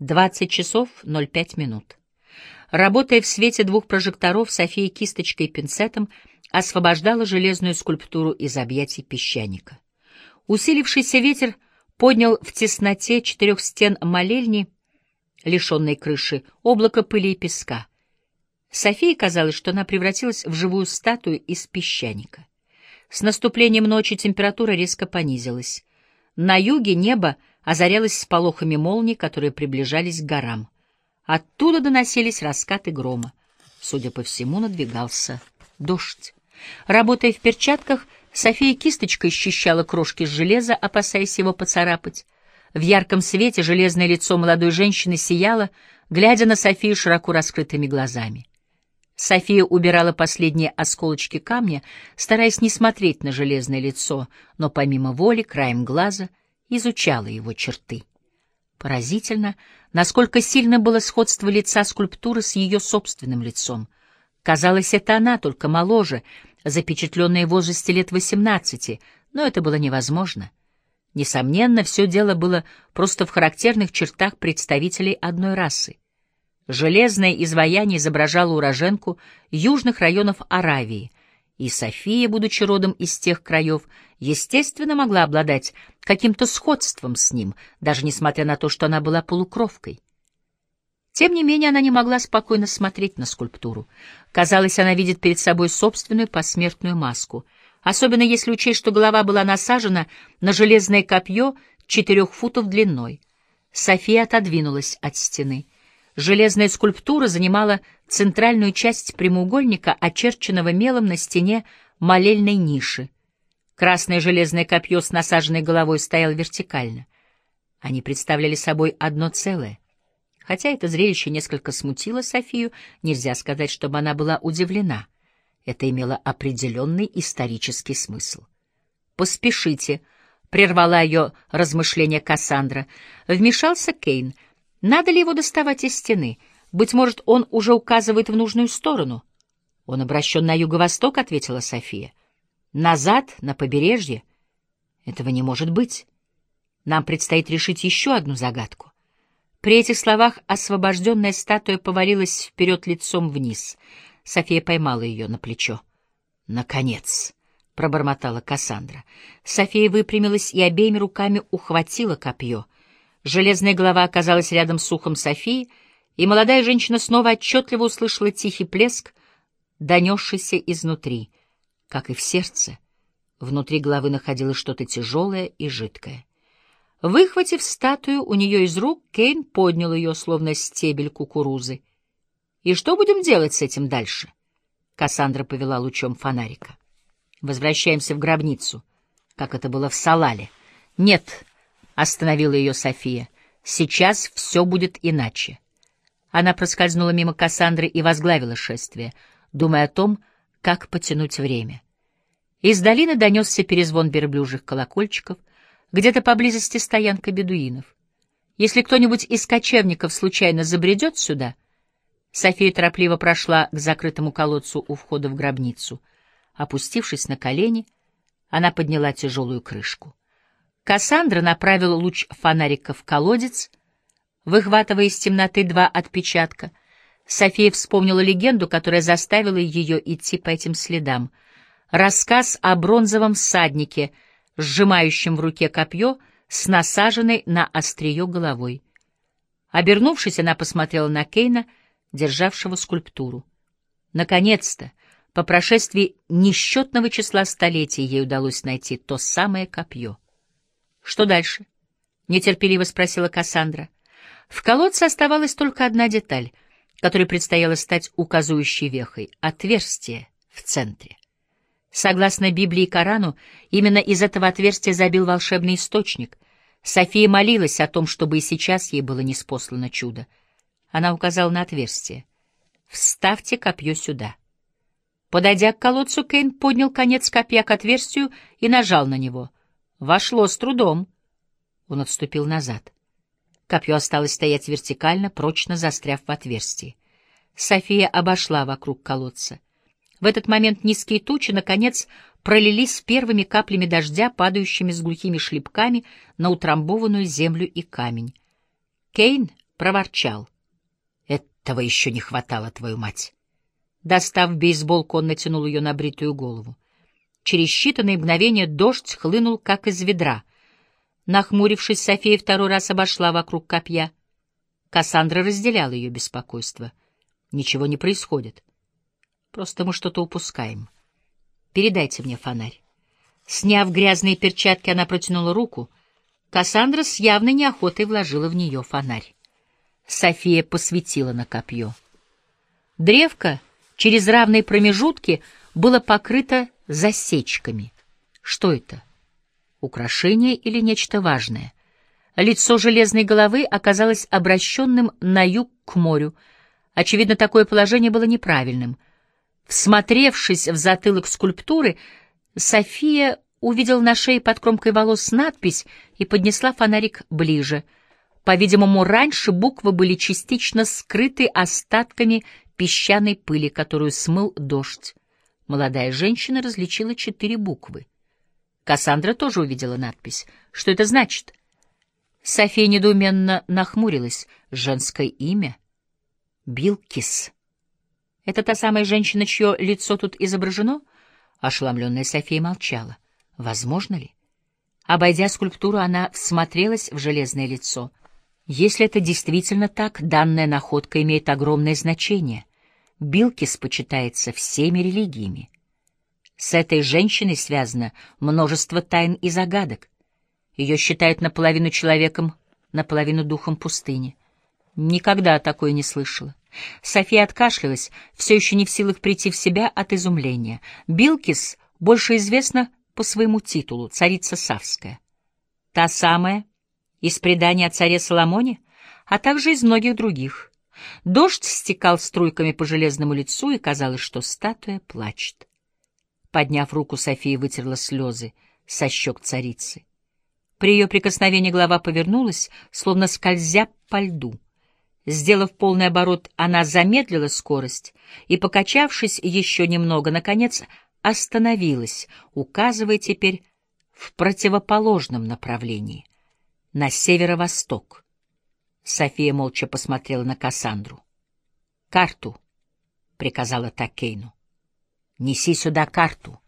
20 часов 05 минут. Работая в свете двух прожекторов, София кисточкой и пинцетом освобождала железную скульптуру из объятий песчаника. Усилившийся ветер поднял в тесноте четырех стен молельни, лишенной крыши, облако пыли и песка. Софии казалось, что она превратилась в живую статую из песчаника. С наступлением ночи температура резко понизилась. На юге небо озарялось сполохами молний, которые приближались к горам. Оттуда доносились раскаты грома. Судя по всему, надвигался дождь. Работая в перчатках, София кисточкой счищала крошки с железа, опасаясь его поцарапать. В ярком свете железное лицо молодой женщины сияло, глядя на Софию широко раскрытыми глазами. София убирала последние осколочки камня, стараясь не смотреть на железное лицо, но помимо воли, краем глаза, изучала его черты. Поразительно, насколько сильно было сходство лица скульптуры с ее собственным лицом. Казалось, это она, только моложе, запечатленная в возрасте лет восемнадцати, но это было невозможно. Несомненно, все дело было просто в характерных чертах представителей одной расы. Железное изваяние изображало уроженку южных районов Аравии, и София, будучи родом из тех краев, естественно, могла обладать каким-то сходством с ним, даже несмотря на то, что она была полукровкой. Тем не менее, она не могла спокойно смотреть на скульптуру. Казалось, она видит перед собой собственную посмертную маску, особенно если учесть, что голова была насажена на железное копье четырех футов длиной. София отодвинулась от стены — Железная скульптура занимала центральную часть прямоугольника, очерченного мелом на стене молельной ниши. Красное железное копье с насаженной головой стояло вертикально. Они представляли собой одно целое. Хотя это зрелище несколько смутило Софию, нельзя сказать, чтобы она была удивлена. Это имело определенный исторический смысл. «Поспешите», — прервала ее размышления Кассандра. Вмешался Кейн — надо ли его доставать из стены? Быть может, он уже указывает в нужную сторону. Он обращен на юго-восток, — ответила София. Назад, на побережье? Этого не может быть. Нам предстоит решить еще одну загадку. При этих словах освобожденная статуя повалилась вперед лицом вниз. София поймала ее на плечо. «Наконец!» — пробормотала Кассандра. София выпрямилась и обеими руками ухватила копье — Железная голова оказалась рядом с ухом Софии, и молодая женщина снова отчетливо услышала тихий плеск, донесшийся изнутри, как и в сердце. Внутри головы находилось что-то тяжелое и жидкое. Выхватив статую у нее из рук, Кейн поднял ее, словно стебель кукурузы. «И что будем делать с этим дальше?» Кассандра повела лучом фонарика. «Возвращаемся в гробницу, как это было в Салале». «Нет», Остановила ее София. Сейчас все будет иначе. Она проскользнула мимо Кассандры и возглавила шествие, думая о том, как потянуть время. Из долины донесся перезвон верблюжьих колокольчиков, где-то поблизости стоянка бедуинов. Если кто-нибудь из кочевников случайно забредет сюда, София торопливо прошла к закрытому колодцу у входа в гробницу. Опустившись на колени, она подняла тяжелую крышку. Кассандра направила луч фонарика в колодец, выхватывая из темноты два отпечатка. София вспомнила легенду, которая заставила ее идти по этим следам. Рассказ о бронзовом всаднике, сжимающем в руке копье с насаженной на острие головой. Обернувшись, она посмотрела на Кейна, державшего скульптуру. Наконец-то, по прошествии несчетного числа столетий, ей удалось найти то самое копье. Что дальше? Нетерпеливо спросила Кассандра. В колодце оставалась только одна деталь, которой предстояло стать указующей вехой — отверстие в центре. Согласно Библии и Корану, именно из этого отверстия забил волшебный источник. София молилась о том, чтобы и сейчас ей было неспослано чудо. Она указала на отверстие. «Вставьте копье сюда». Подойдя к колодцу, Кейн поднял конец копья к отверстию и нажал на него — Вошло с трудом. Он отступил назад. Копье осталось стоять вертикально, прочно застряв в отверстии. София обошла вокруг колодца. В этот момент низкие тучи, наконец, пролились первыми каплями дождя, падающими с глухими шлепками на утрамбованную землю и камень. Кейн проворчал. Этого еще не хватало, твою мать. Достав бейсболку, он натянул ее на бритую голову. Через считанные мгновения дождь хлынул, как из ведра. Нахмурившись, София второй раз обошла вокруг копья. Кассандра разделяла ее беспокойство. Ничего не происходит. Просто мы что-то упускаем. Передайте мне фонарь. Сняв грязные перчатки, она протянула руку. Кассандра с явной неохотой вложила в нее фонарь. София посветила на копье. Древко через равные промежутки было покрыто засечками. Что это? Украшение или нечто важное? Лицо железной головы оказалось обращенным на юг к морю. Очевидно, такое положение было неправильным. Всмотревшись в затылок скульптуры, София увидела на шее под кромкой волос надпись и поднесла фонарик ближе — по-видимому, раньше буквы были частично скрыты остатками песчаной пыли, которую смыл дождь. Молодая женщина различила четыре буквы. Кассандра тоже увидела надпись. Что это значит? София недоуменно нахмурилась. Женское имя? Билкис. Это та самая женщина, чье лицо тут изображено? Ошеломленная София молчала. Возможно ли? Обойдя скульптуру, она всмотрелась в железное лицо. Если это действительно так, данная находка имеет огромное значение. Билкис почитается всеми религиями. С этой женщиной связано множество тайн и загадок. Ее считают наполовину человеком, наполовину духом пустыни. Никогда такое не слышала. София откашлялась, все еще не в силах прийти в себя от изумления. Билкис больше известна по своему титулу — царица Савская. Та самая, из предания о царе Соломоне, а также из многих других. Дождь стекал струйками по железному лицу, и казалось, что статуя плачет. Подняв руку, София вытерла слезы со щек царицы. При ее прикосновении голова повернулась, словно скользя по льду. Сделав полный оборот, она замедлила скорость и, покачавшись еще немного, наконец остановилась, указывая теперь в противоположном направлении — на северо-восток. София молча посмотрела на Кассандру. «Карту», — приказала Такейну. «Неси сюда карту».